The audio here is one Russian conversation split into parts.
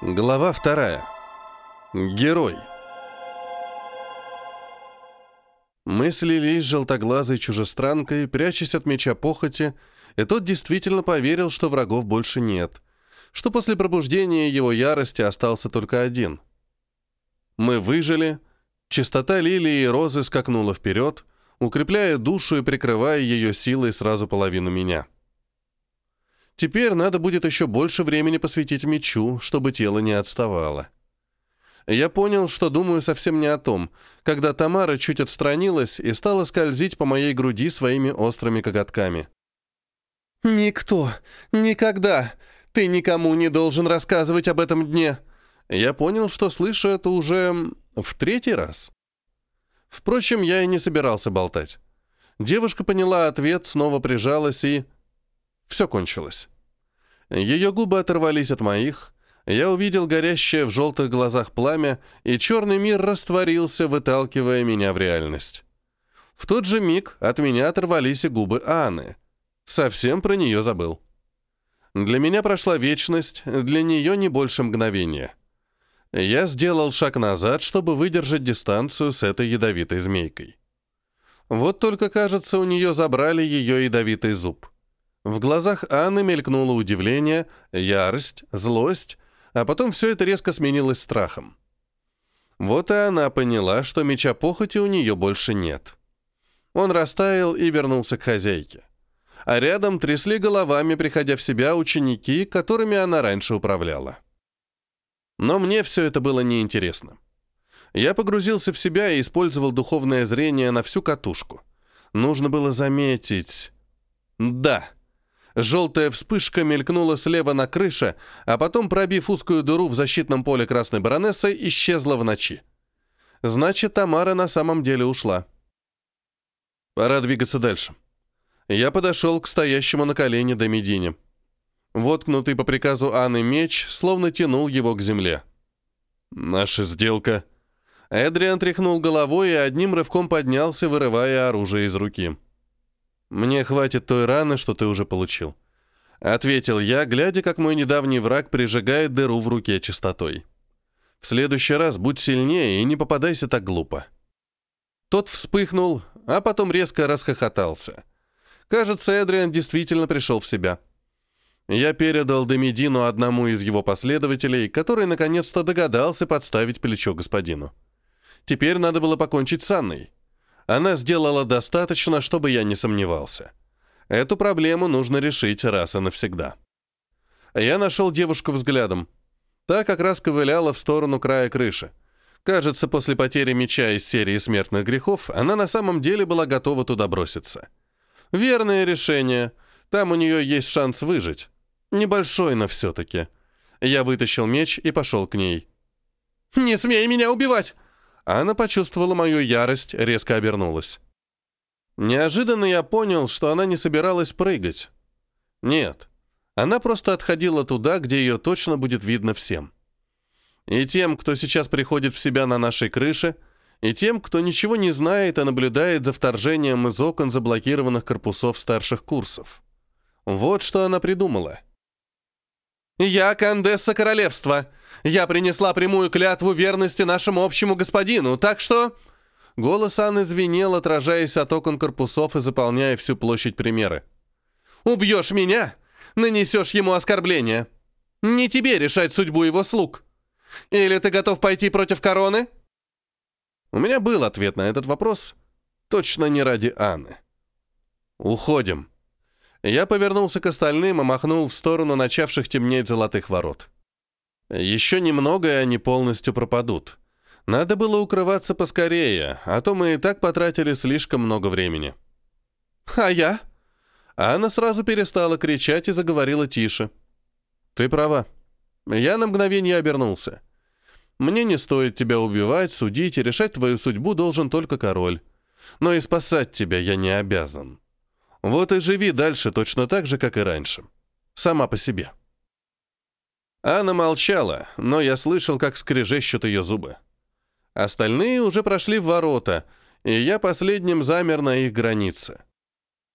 Глава вторая. Герой. Мы слились с желтоглазой чужестранкой, прячась от меча похоти, и тот действительно поверил, что врагов больше нет, что после пробуждения его ярости остался только один. Мы выжили, чистота лилии и розы скакнула вперед, укрепляя душу и прикрывая ее силой сразу половину меня. Теперь надо будет еще больше времени посвятить мечу, чтобы тело не отставало. Я понял, что думаю совсем не о том, когда Тамара чуть отстранилась и стала скользить по моей груди своими острыми коготками. «Никто, никогда, ты никому не должен рассказывать об этом дне!» Я понял, что слышу это уже в третий раз. Впрочем, я и не собирался болтать. Девушка поняла ответ, снова прижалась и все кончилось. Ее губы оторвались от моих, я увидел горящее в желтых глазах пламя, и черный мир растворился, выталкивая меня в реальность. В тот же миг от меня оторвались и губы Анны. Совсем про нее забыл. Для меня прошла вечность, для нее не больше мгновения. Я сделал шаг назад, чтобы выдержать дистанцию с этой ядовитой змейкой. Вот только, кажется, у нее забрали ее ядовитый зуб. В глазах Анны мелькнуло удивление, ярость, злость, а потом все это резко сменилось страхом. Вот и она поняла, что меча похоти у нее больше нет. Он растаял и вернулся к хозяйке. А рядом трясли головами, приходя в себя, ученики, которыми она раньше управляла. Но мне все это было неинтересно. Я погрузился в себя и использовал духовное зрение на всю катушку. Нужно было заметить... Да, Желтая вспышка мелькнула слева на крыше, а потом, пробив узкую дыру в защитном поле красной баронессы, исчезла в ночи. Значит, Тамара на самом деле ушла. Пора двигаться дальше. Я подошел к стоящему на колене Домедине. Воткнутый по приказу Анны меч словно тянул его к земле. «Наша сделка». Эдриан тряхнул головой и одним рывком поднялся, вырывая оружие из руки. «Мне хватит той раны, что ты уже получил», — ответил я, глядя, как мой недавний враг прижигает дыру в руке чистотой. «В следующий раз будь сильнее и не попадайся так глупо». Тот вспыхнул, а потом резко расхохотался. Кажется, Эдриан действительно пришел в себя. Я передал Демидину одному из его последователей, который наконец-то догадался подставить плечо господину. Теперь надо было покончить с Анной. Она сделала достаточно, чтобы я не сомневался. Эту проблему нужно решить раз и навсегда. Я нашел девушку взглядом. Та как раз ковыляла в сторону края крыши. Кажется, после потери меча из серии смертных грехов она на самом деле была готова туда броситься. Верное решение. Там у нее есть шанс выжить. Небольшой, но все-таки. Я вытащил меч и пошел к ней. «Не смей меня убивать!» Она почувствовала мою ярость, резко обернулась. Неожиданно я понял, что она не собиралась прыгать. Нет, она просто отходила туда, где ее точно будет видно всем. И тем, кто сейчас приходит в себя на нашей крыше, и тем, кто ничего не знает и наблюдает за вторжением из окон заблокированных корпусов старших курсов. Вот что она придумала — «Я Кандесса Королевства. Я принесла прямую клятву верности нашему общему господину, так что...» Голос Анны звенел, отражаясь от окон корпусов и заполняя всю площадь примеры. «Убьешь меня, нанесешь ему оскорбление. Не тебе решать судьбу его слуг. Или ты готов пойти против короны?» У меня был ответ на этот вопрос, точно не ради Анны. «Уходим», я повернулся к остальным и махнул в сторону начавших темнеть золотых ворот. Еще немного, и они полностью пропадут. Надо было укрываться поскорее, а то мы и так потратили слишком много времени. «А я?» Анна сразу перестала кричать и заговорила тише. «Ты права. Я на мгновение обернулся. Мне не стоит тебя убивать, судить и решать твою судьбу должен только король. Но и спасать тебя я не обязан». Вот и живи дальше точно так же, как и раньше. Сама по себе. Анна молчала, но я слышал, как скрежещут ее зубы. Остальные уже прошли в ворота, и я последним замер на их границе.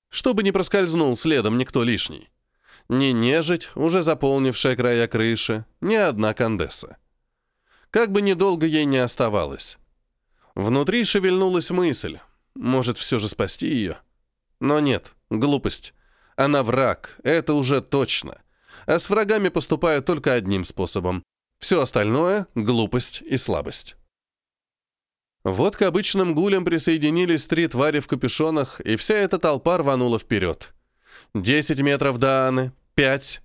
Чтобы не проскользнул следом никто лишний. Ни нежить, уже заполнившая края крыши, ни одна кондесса. Как бы недолго ей не оставалось. Внутри шевельнулась мысль. Может, все же спасти ее? Но нет, глупость. Она враг, это уже точно. А с врагами поступают только одним способом. Все остальное — глупость и слабость. Вот к обычным гулям присоединились три твари в капюшонах, и вся эта толпа рванула вперед. Десять метров до Анны, пять.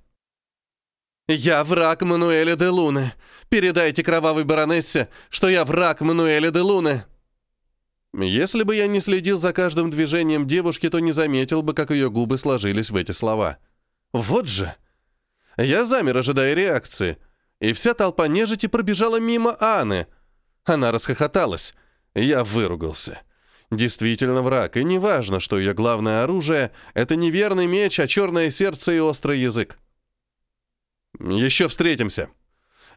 «Я враг Мануэля де Луны. Передайте кровавой баронессе, что я враг Мануэля де Луны!» Если бы я не следил за каждым движением девушки, то не заметил бы, как ее губы сложились в эти слова. «Вот же!» Я замер, ожидая реакции, и вся толпа нежити пробежала мимо Анны. Она расхохоталась. Я выругался. Действительно враг, и неважно, что ее главное оружие — это неверный меч, а черное сердце и острый язык. «Еще встретимся».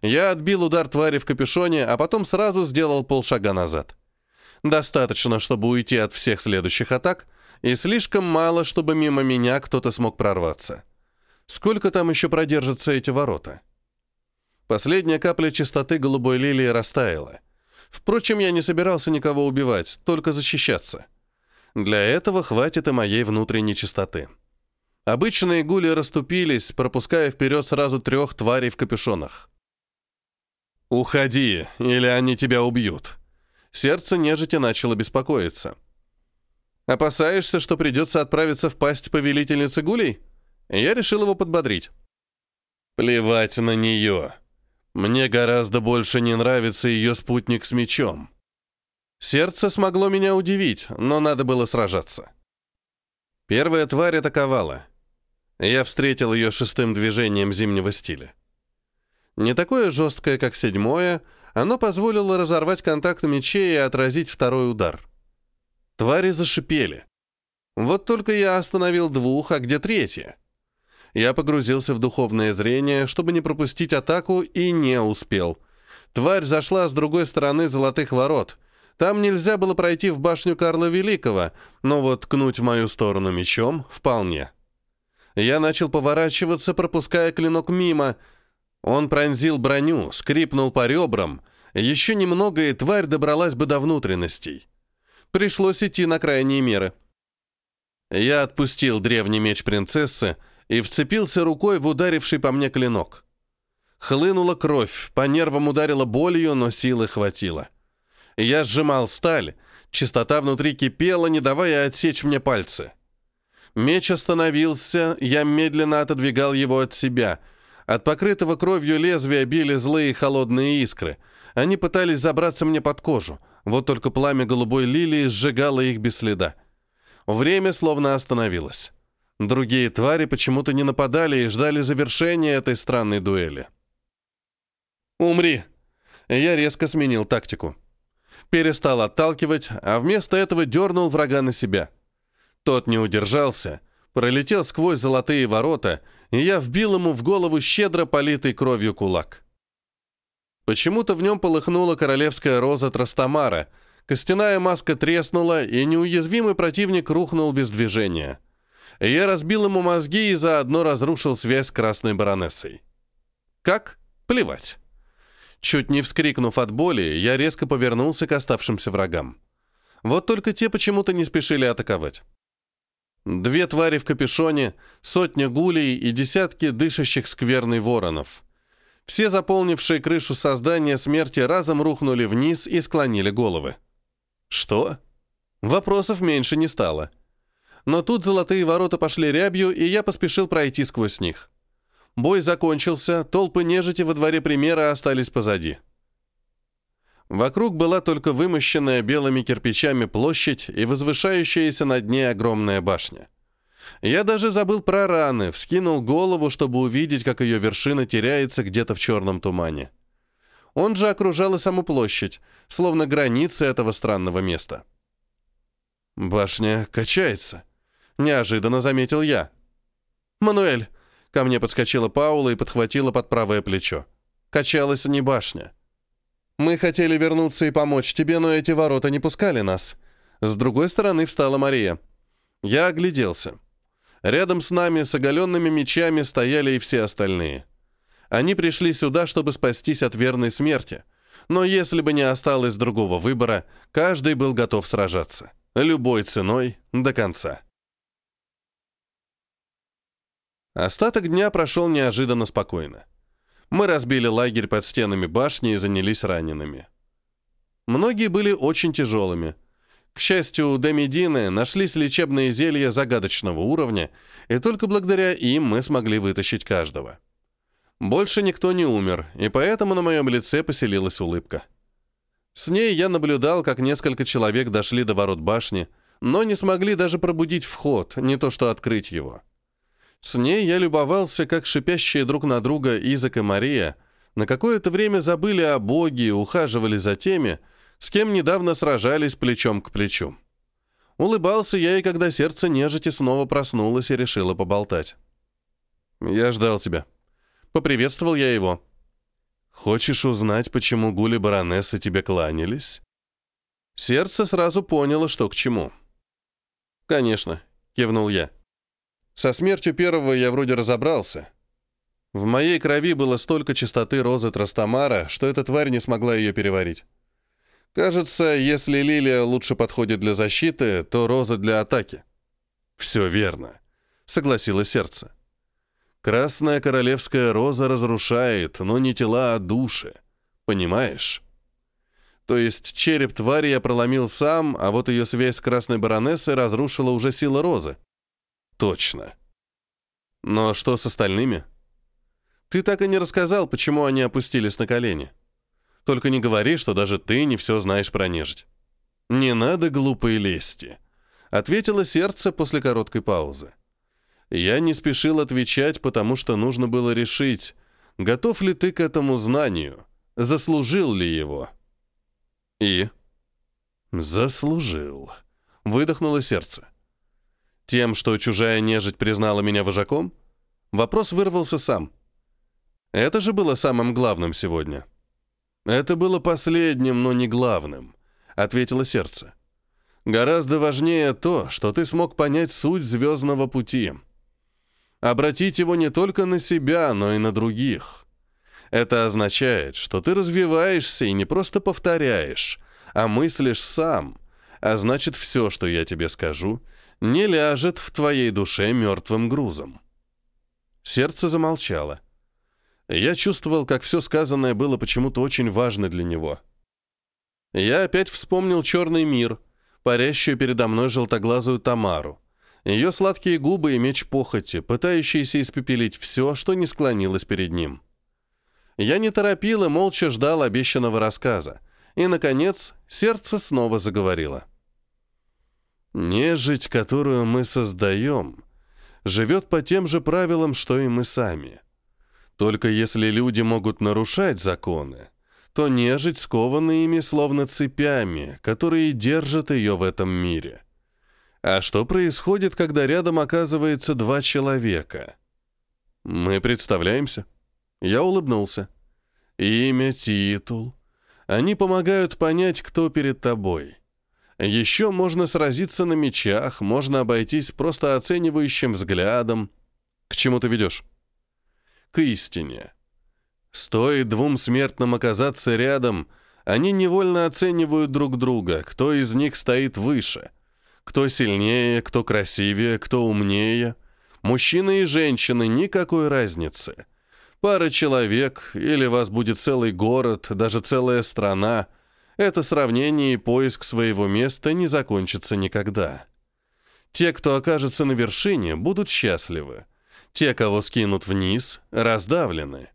Я отбил удар твари в капюшоне, а потом сразу сделал полшага назад. Достаточно, чтобы уйти от всех следующих атак, и слишком мало, чтобы мимо меня кто-то смог прорваться. Сколько там еще продержатся эти ворота? Последняя капля чистоты голубой лилии растаяла. Впрочем, я не собирался никого убивать, только защищаться. Для этого хватит и моей внутренней чистоты. Обычные гули расступились, пропуская вперед сразу трех тварей в капюшонах. «Уходи, или они тебя убьют». Сердце нежити начало беспокоиться. «Опасаешься, что придется отправиться в пасть повелительницы гулей?» Я решил его подбодрить. «Плевать на нее. Мне гораздо больше не нравится ее спутник с мечом. Сердце смогло меня удивить, но надо было сражаться. Первая тварь атаковала. Я встретил ее шестым движением зимнего стиля. Не такое жесткое, как седьмое, оно позволило разорвать контакт мечей и отразить второй удар. Твари зашипели. Вот только я остановил двух, а где третья? Я погрузился в духовное зрение, чтобы не пропустить атаку, и не успел. Тварь зашла с другой стороны золотых ворот. Там нельзя было пройти в башню Карла Великого, но вот ткнуть в мою сторону мечом вполне. Я начал поворачиваться, пропуская клинок мимо. Он пронзил броню, скрипнул по ребрам. Еще немного, и тварь добралась бы до внутренностей. Пришлось идти на крайние меры. Я отпустил древний меч принцессы и вцепился рукой в ударивший по мне клинок. Хлынула кровь, по нервам ударила болью, но силы хватило. Я сжимал сталь, чистота внутри кипела, не давая отсечь мне пальцы. Меч остановился, я медленно отодвигал его от себя. От покрытого кровью лезвия били злые холодные искры. Они пытались забраться мне под кожу. Вот только пламя голубой лилии сжигало их без следа. Время словно остановилось. Другие твари почему-то не нападали и ждали завершения этой странной дуэли. «Умри!» Я резко сменил тактику. Перестал отталкивать, а вместо этого дернул врага на себя – тот не удержался, пролетел сквозь золотые ворота, и я вбил ему в голову щедро политый кровью кулак. Почему-то в нем полыхнула королевская роза Трастамара, костяная маска треснула, и неуязвимый противник рухнул без движения. Я разбил ему мозги и заодно разрушил связь с красной баронессой. Как? Плевать. Чуть не вскрикнув от боли, я резко повернулся к оставшимся врагам. Вот только те почему-то не спешили атаковать. Две твари в капюшоне, сотня гулей и десятки дышащих скверной воронов. Все заполнившие крышу создания смерти разом рухнули вниз и склонили головы. Что? Вопросов меньше не стало. Но тут золотые ворота пошли рябью, и я поспешил пройти сквозь них. Бой закончился, толпы нежити во дворе примера остались позади. Вокруг была только вымощенная белыми кирпичами площадь и возвышающаяся над ней огромная башня. Я даже забыл про раны, вскинул голову, чтобы увидеть, как ее вершина теряется где-то в черном тумане. Он же окружал и саму площадь, словно границы этого странного места. «Башня качается», — неожиданно заметил я. «Мануэль!» — ко мне подскочила Паула и подхватила под правое плечо. «Качалась не башня». Мы хотели вернуться и помочь тебе, но эти ворота не пускали нас. С другой стороны встала Мария. Я огляделся. Рядом с нами с оголенными мечами стояли и все остальные. Они пришли сюда, чтобы спастись от верной смерти. Но если бы не осталось другого выбора, каждый был готов сражаться. Любой ценой до конца. Остаток дня прошел неожиданно спокойно. Мы разбили лагерь под стенами башни и занялись ранеными. Многие были очень тяжелыми. К счастью, у Демидины нашлись лечебные зелья загадочного уровня, и только благодаря им мы смогли вытащить каждого. Больше никто не умер, и поэтому на моем лице поселилась улыбка. С ней я наблюдал, как несколько человек дошли до ворот башни, но не смогли даже пробудить вход, не то что открыть его. С ней я любовался, как шипящие друг на друга Изак и Мария на какое-то время забыли о Боге и ухаживали за теми, с кем недавно сражались плечом к плечу. Улыбался я и когда сердце нежити снова проснулось и решило поболтать. «Я ждал тебя». Поприветствовал я его. «Хочешь узнать, почему гули баронессы тебе кланялись?» Сердце сразу поняло, что к чему. «Конечно», — кивнул я. Со смертью первого я вроде разобрался. В моей крови было столько чистоты розы Трастамара, что эта тварь не смогла ее переварить. Кажется, если лилия лучше подходит для защиты, то роза для атаки. Все верно, согласилось сердце. Красная королевская роза разрушает, но не тела, а души. Понимаешь? То есть череп твари я проломил сам, а вот ее связь с красной баронессой разрушила уже сила розы. Точно. Но что с остальными? Ты так и не рассказал, почему они опустились на колени. Только не говори, что даже ты не все знаешь про нежить. Не надо глупой лести, ответило сердце после короткой паузы. Я не спешил отвечать, потому что нужно было решить, готов ли ты к этому знанию, заслужил ли его. И заслужил. Выдохнуло сердце. Тем, что чужая нежить признала меня вожаком? Вопрос вырвался сам. Это же было самым главным сегодня. Это было последним, но не главным, ответило сердце. Гораздо важнее то, что ты смог понять суть звездного пути. Обратить его не только на себя, но и на других. Это означает, что ты развиваешься и не просто повторяешь, а мыслишь сам, а значит, все, что я тебе скажу, не ляжет в твоей душе мертвым грузом. Сердце замолчало. Я чувствовал, как все сказанное было почему-то очень важно для него. Я опять вспомнил черный мир, парящую передо мной желтоглазую Тамару, ее сладкие губы и меч похоти, пытающиеся испепелить все, что не склонилось перед ним. Я не торопил и молча ждал обещанного рассказа, и, наконец, сердце снова заговорило. Нежить, которую мы создаем, живет по тем же правилам, что и мы сами. Только если люди могут нарушать законы, то нежить скована ими словно цепями, которые держат ее в этом мире. А что происходит, когда рядом оказывается два человека? Мы представляемся. Я улыбнулся. Имя, титул. Они помогают понять, кто перед тобой. Еще можно сразиться на мечах, можно обойтись просто оценивающим взглядом. К чему ты ведешь? К истине. Стоит двум смертным оказаться рядом, они невольно оценивают друг друга, кто из них стоит выше. Кто сильнее, кто красивее, кто умнее. Мужчины и женщины, никакой разницы. Пара человек, или вас будет целый город, даже целая страна — это сравнение и поиск своего места не закончится никогда. Те, кто окажется на вершине, будут счастливы. Те, кого скинут вниз, раздавлены.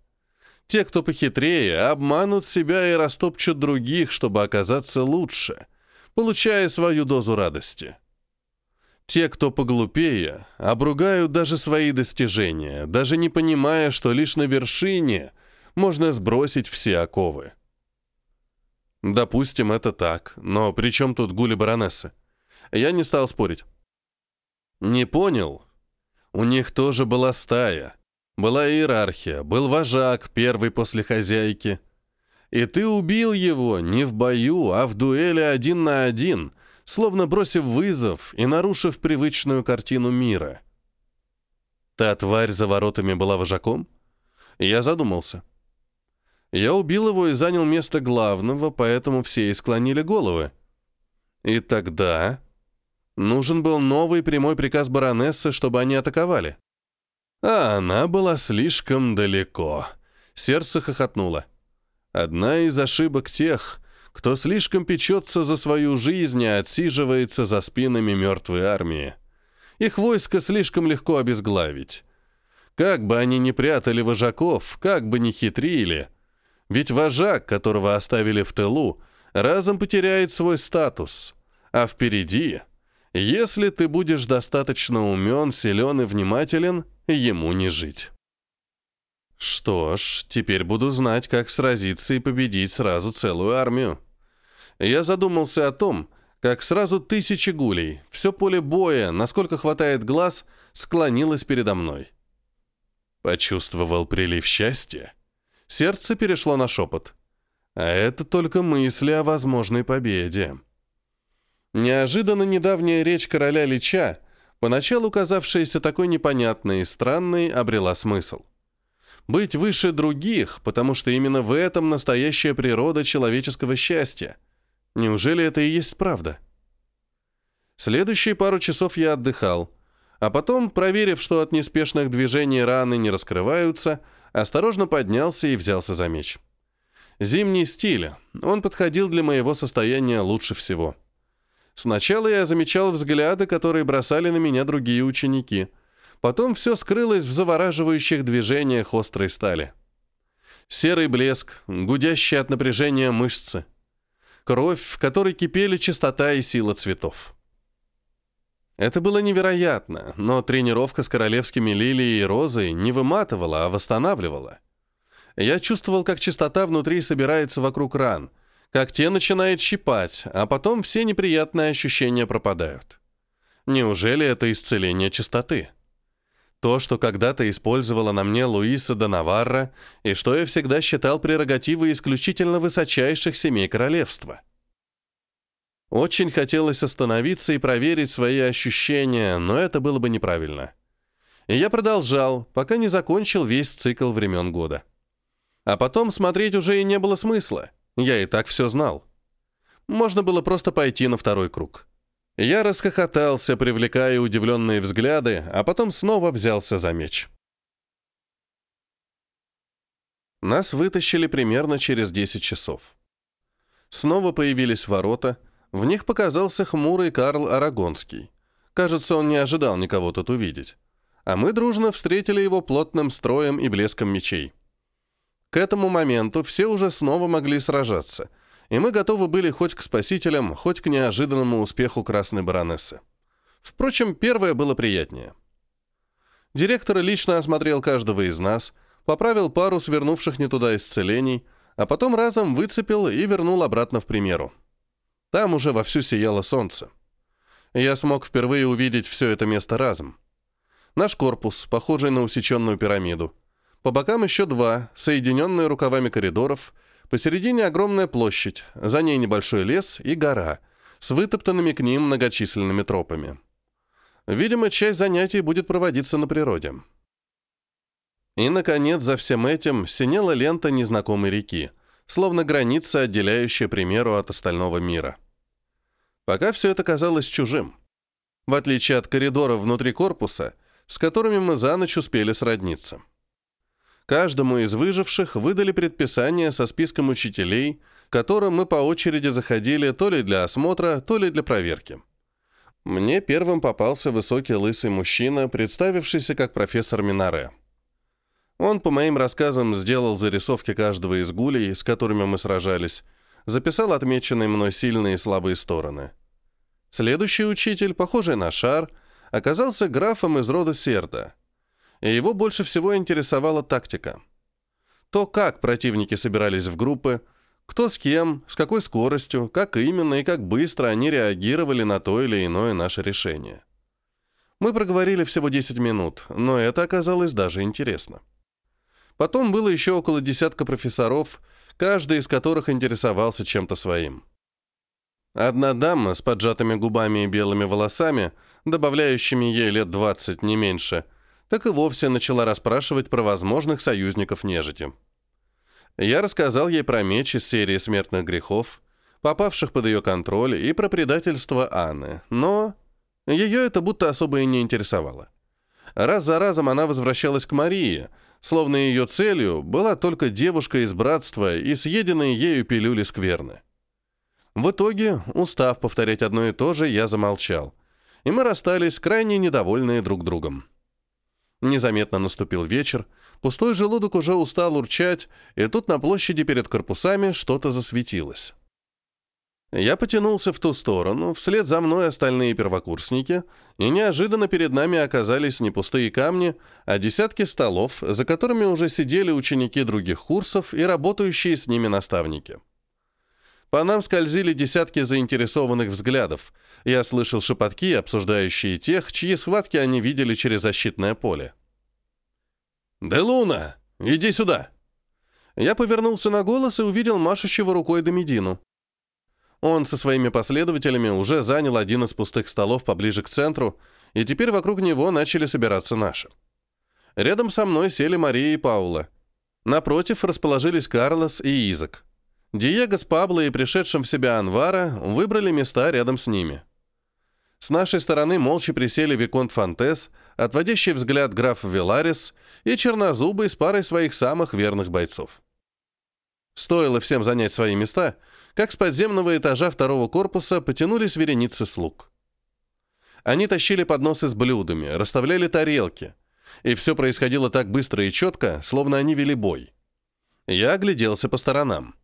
Те, кто похитрее, обманут себя и растопчут других, чтобы оказаться лучше, получая свою дозу радости. Те, кто поглупее, обругают даже свои достижения, даже не понимая, что лишь на вершине можно сбросить все оковы. Допустим, это так, но при чем тут гули баронессы? Я не стал спорить. Не понял? У них тоже была стая. Была иерархия, был вожак, первый после хозяйки. И ты убил его не в бою, а в дуэли один на один, словно бросив вызов и нарушив привычную картину мира. Та тварь за воротами была вожаком? Я задумался. Я убил его и занял место главного, поэтому все и склонили головы. И тогда нужен был новый прямой приказ баронессы, чтобы они атаковали. А она была слишком далеко. Сердце хохотнуло. Одна из ошибок тех, кто слишком печется за свою жизнь и отсиживается за спинами мертвой армии. Их войско слишком легко обезглавить. Как бы они ни прятали вожаков, как бы ни хитрили, ведь вожак, которого оставили в тылу, разом потеряет свой статус. А впереди, если ты будешь достаточно умен, силен и внимателен, ему не жить. Что ж, теперь буду знать, как сразиться и победить сразу целую армию. Я задумался о том, как сразу тысячи гулей, все поле боя, насколько хватает глаз, склонилось передо мной. Почувствовал прилив счастья. Сердце перешло на шепот. А это только мысли о возможной победе. Неожиданно недавняя речь короля Лича, поначалу казавшаяся такой непонятной и странной, обрела смысл. Быть выше других, потому что именно в этом настоящая природа человеческого счастья. Неужели это и есть правда? Следующие пару часов я отдыхал, а потом, проверив, что от неспешных движений раны не раскрываются, осторожно поднялся и взялся за меч. Зимний стиль, он подходил для моего состояния лучше всего. Сначала я замечал взгляды, которые бросали на меня другие ученики. Потом все скрылось в завораживающих движениях острой стали. Серый блеск, гудящие от напряжения мышцы. Кровь, в которой кипели чистота и сила цветов. Это было невероятно, но тренировка с королевскими лилией и розой не выматывала, а восстанавливала. Я чувствовал, как чистота внутри собирается вокруг ран, как те начинают щипать, а потом все неприятные ощущения пропадают. Неужели это исцеление чистоты? То, что когда-то использовала на мне Луиса де Наварра, и что я всегда считал прерогативой исключительно высочайших семей королевства — очень хотелось остановиться и проверить свои ощущения, но это было бы неправильно. И я продолжал, пока не закончил весь цикл времен года. А потом смотреть уже и не было смысла. Я и так все знал. Можно было просто пойти на второй круг. Я расхохотался, привлекая удивленные взгляды, а потом снова взялся за меч. Нас вытащили примерно через 10 часов. Снова появились ворота — в них показался хмурый Карл Арагонский. Кажется, он не ожидал никого тут увидеть. А мы дружно встретили его плотным строем и блеском мечей. К этому моменту все уже снова могли сражаться, и мы готовы были хоть к спасителям, хоть к неожиданному успеху Красной Баронессы. Впрочем, первое было приятнее. Директор лично осмотрел каждого из нас, поправил пару свернувших не туда исцелений, а потом разом выцепил и вернул обратно в примеру. Там уже вовсю сияло солнце. Я смог впервые увидеть все это место разом. Наш корпус, похожий на усеченную пирамиду. По бокам еще два, соединенные рукавами коридоров. Посередине огромная площадь, за ней небольшой лес и гора, с вытоптанными к ним многочисленными тропами. Видимо, часть занятий будет проводиться на природе. И, наконец, за всем этим синела лента незнакомой реки, словно граница, отделяющая примеру от остального мира. Пока все это казалось чужим. В отличие от коридоров внутри корпуса, с которыми мы за ночь успели сродниться. Каждому из выживших выдали предписание со списком учителей, которым мы по очереди заходили то ли для осмотра, то ли для проверки. Мне первым попался высокий лысый мужчина, представившийся как профессор Минаре. Он, по моим рассказам, сделал зарисовки каждого из гулей, с которыми мы сражались, записал отмеченные мной сильные и слабые стороны. Следующий учитель, похожий на шар, оказался графом из рода Серда. И его больше всего интересовала тактика. То, как противники собирались в группы, кто с кем, с какой скоростью, как именно и как быстро они реагировали на то или иное наше решение. Мы проговорили всего 10 минут, но это оказалось даже интересно. Потом было еще около десятка профессоров, каждый из которых интересовался чем-то своим. Одна дама с поджатыми губами и белыми волосами, добавляющими ей лет 20, не меньше, так и вовсе начала расспрашивать про возможных союзников нежити. Я рассказал ей про меч из серии смертных грехов, попавших под ее контроль, и про предательство Анны, но ее это будто особо и не интересовало. Раз за разом она возвращалась к Марии, словно ее целью была только девушка из братства и съеденные ею пилюли скверны. В итоге, устав повторять одно и то же, я замолчал, и мы расстались крайне недовольные друг другом. Незаметно наступил вечер, пустой желудок уже устал урчать, и тут на площади перед корпусами что-то засветилось. Я потянулся в ту сторону, вслед за мной остальные первокурсники, и неожиданно перед нами оказались не пустые камни, а десятки столов, за которыми уже сидели ученики других курсов и работающие с ними наставники. По нам скользили десятки заинтересованных взглядов. Я слышал шепотки, обсуждающие тех, чьи схватки они видели через защитное поле. «Делуна, иди сюда!» Я повернулся на голос и увидел машущего рукой Домедину. Он со своими последователями уже занял один из пустых столов поближе к центру, и теперь вокруг него начали собираться наши. Рядом со мной сели Мария и Паула. Напротив расположились Карлос и Изак. Диего с Пабло и пришедшим в себя Анвара выбрали места рядом с ними. С нашей стороны молча присели Виконт Фонтес, отводящий взгляд граф Веларис и Чернозубый с парой своих самых верных бойцов. Стоило всем занять свои места, как с подземного этажа второго корпуса потянулись вереницы слуг. Они тащили подносы с блюдами, расставляли тарелки, и все происходило так быстро и четко, словно они вели бой. Я огляделся по сторонам.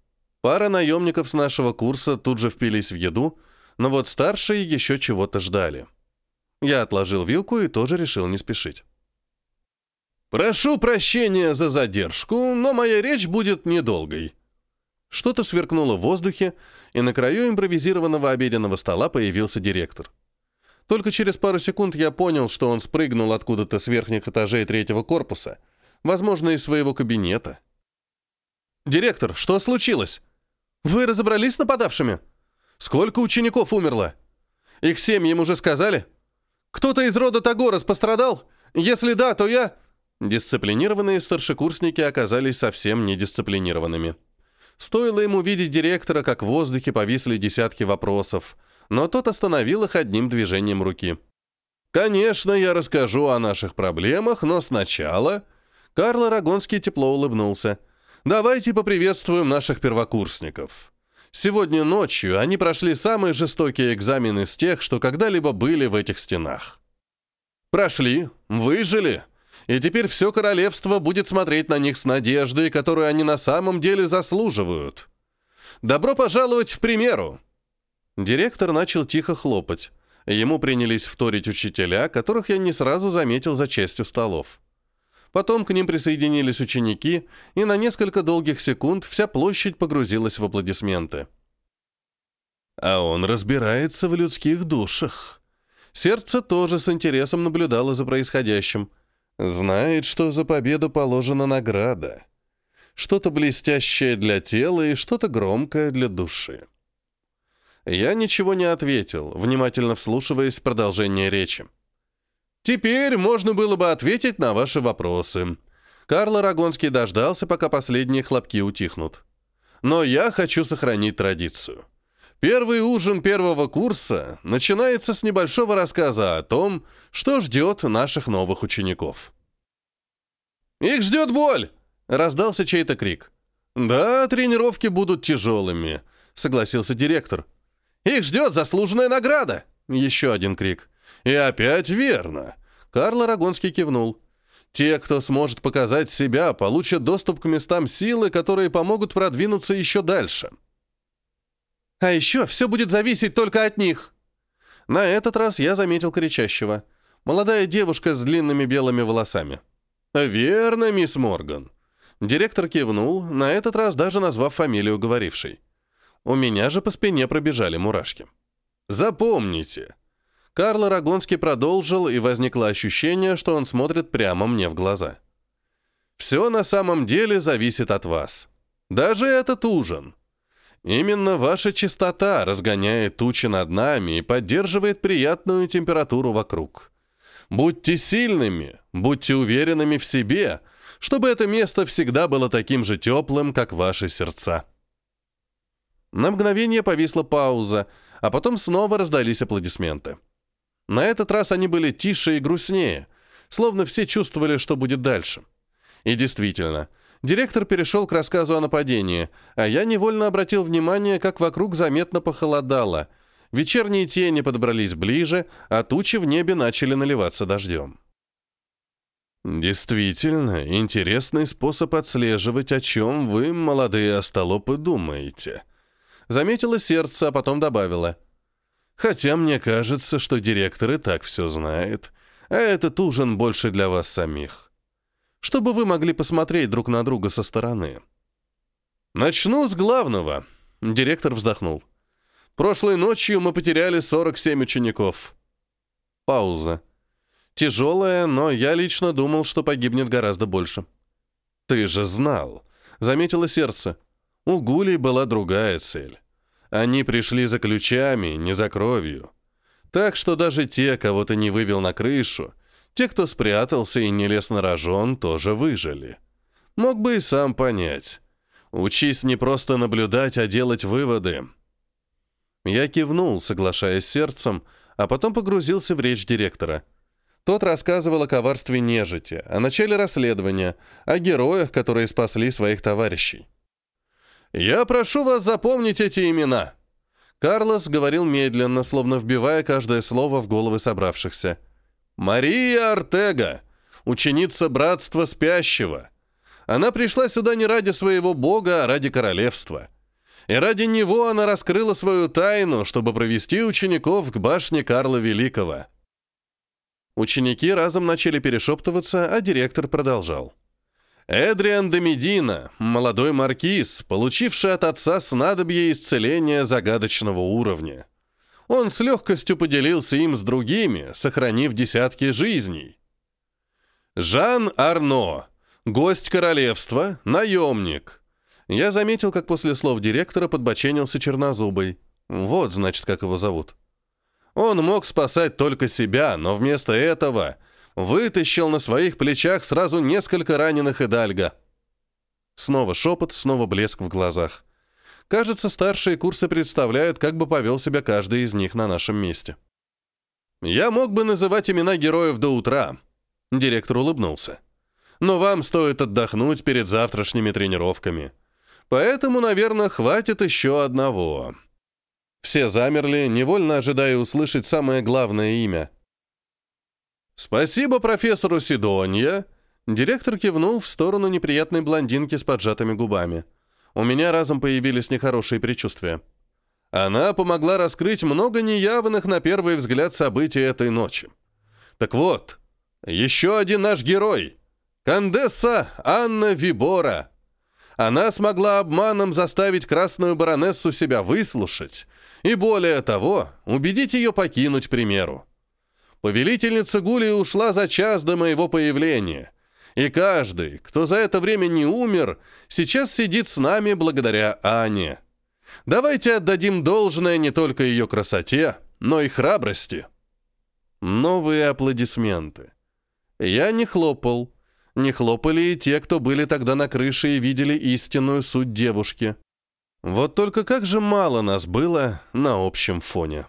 Пара наемников с нашего курса тут же впились в еду, но вот старшие еще чего-то ждали. Я отложил вилку и тоже решил не спешить. «Прошу прощения за задержку, но моя речь будет недолгой». Что-то сверкнуло в воздухе, и на краю импровизированного обеденного стола появился директор. Только через пару секунд я понял, что он спрыгнул откуда-то с верхних этажей третьего корпуса, возможно, из своего кабинета. «Директор, что случилось?» «Вы разобрались с нападавшими? Сколько учеников умерло? Их семьям уже сказали? Кто-то из рода Тагорос пострадал? Если да, то я...» Дисциплинированные старшекурсники оказались совсем недисциплинированными. Стоило ему видеть директора, как в воздухе повисли десятки вопросов, но тот остановил их одним движением руки. «Конечно, я расскажу о наших проблемах, но сначала...» Карл Арагонский тепло улыбнулся – Давайте поприветствуем наших первокурсников. Сегодня ночью они прошли самые жестокие экзамены из тех, что когда-либо были в этих стенах. Прошли, выжили, и теперь все королевство будет смотреть на них с надеждой, которую они на самом деле заслуживают. Добро пожаловать в примеру!» Директор начал тихо хлопать. Ему принялись вторить учителя, которых я не сразу заметил за частью столов. Потом к ним присоединились ученики, и на несколько долгих секунд вся площадь погрузилась в аплодисменты. А он разбирается в людских душах. Сердце тоже с интересом наблюдало за происходящим. Знает, что за победу положена награда. Что-то блестящее для тела и что-то громкое для души. Я ничего не ответил, внимательно вслушиваясь в продолжение речи. Теперь можно было бы ответить на ваши вопросы. Карл Арагонский дождался, пока последние хлопки утихнут. Но я хочу сохранить традицию. Первый ужин первого курса начинается с небольшого рассказа о том, что ждет наших новых учеников. «Их ждет боль!» — раздался чей-то крик. «Да, тренировки будут тяжелыми», — согласился директор. «Их ждет заслуженная награда!» — еще один крик. И опять верно. Карл Арагонский кивнул. Те, кто сможет показать себя, получат доступ к местам силы, которые помогут продвинуться еще дальше. А еще все будет зависеть только от них. На этот раз я заметил кричащего. Молодая девушка с длинными белыми волосами. «Верно, мисс Морган». Директор кивнул, на этот раз даже назвав фамилию говорившей. У меня же по спине пробежали мурашки. «Запомните, Карл Арагонский продолжил, и возникло ощущение, что он смотрит прямо мне в глаза. «Все на самом деле зависит от вас. Даже этот ужин. Именно ваша чистота разгоняет тучи над нами и поддерживает приятную температуру вокруг. Будьте сильными, будьте уверенными в себе, чтобы это место всегда было таким же теплым, как ваши сердца». На мгновение повисла пауза, а потом снова раздались аплодисменты. На этот раз они были тише и грустнее, словно все чувствовали, что будет дальше. И действительно, директор перешел к рассказу о нападении, а я невольно обратил внимание, как вокруг заметно похолодало. Вечерние тени подобрались ближе, а тучи в небе начали наливаться дождем. «Действительно, интересный способ отслеживать, о чем вы, молодые остолопы, думаете», Заметила сердце, а потом добавила. Хотя мне кажется, что директор и так все знает, а этот ужин больше для вас самих. Чтобы вы могли посмотреть друг на друга со стороны. Начну с главного. Директор вздохнул. Прошлой ночью мы потеряли 47 учеников. Пауза. Тяжелая, но я лично думал, что погибнет гораздо больше. Ты же знал, заметило сердце. У Гулей была другая цель. Они пришли за ключами, не за кровью. Так что даже те, кого ты не вывел на крышу, те, кто спрятался и не лез на рожон, тоже выжили. Мог бы и сам понять. Учись не просто наблюдать, а делать выводы. Я кивнул, соглашаясь сердцем, а потом погрузился в речь директора. Тот рассказывал о коварстве нежити, о начале расследования, о героях, которые спасли своих товарищей. «Я прошу вас запомнить эти имена!» Карлос говорил медленно, словно вбивая каждое слово в головы собравшихся. «Мария Артега, ученица Братства Спящего. Она пришла сюда не ради своего бога, а ради королевства. И ради него она раскрыла свою тайну, чтобы провести учеников к башне Карла Великого». Ученики разом начали перешептываться, а директор продолжал. Эдриан де Медина, молодой маркиз, получивший от отца снадобье исцеления загадочного уровня. Он с легкостью поделился им с другими, сохранив десятки жизней. Жан Арно, гость королевства, наемник. Я заметил, как после слов директора подбоченился чернозубый. Вот, значит, как его зовут. Он мог спасать только себя, но вместо этого вытащил на своих плечах сразу несколько раненых Идальга. Снова шепот, снова блеск в глазах. Кажется, старшие курсы представляют, как бы повел себя каждый из них на нашем месте. «Я мог бы называть имена героев до утра», — директор улыбнулся. «Но вам стоит отдохнуть перед завтрашними тренировками. Поэтому, наверное, хватит еще одного». Все замерли, невольно ожидая услышать самое главное имя — «Спасибо профессору Сидонья!» Директор кивнул в сторону неприятной блондинки с поджатыми губами. У меня разом появились нехорошие предчувствия. Она помогла раскрыть много неявных на первый взгляд событий этой ночи. Так вот, еще один наш герой. Кандесса Анна Вибора. Она смогла обманом заставить красную баронессу себя выслушать и, более того, убедить ее покинуть примеру. Повелительница Гули ушла за час до моего появления. И каждый, кто за это время не умер, сейчас сидит с нами благодаря Ане. Давайте отдадим должное не только ее красоте, но и храбрости. Новые аплодисменты. Я не хлопал. Не хлопали и те, кто были тогда на крыше и видели истинную суть девушки. Вот только как же мало нас было на общем фоне.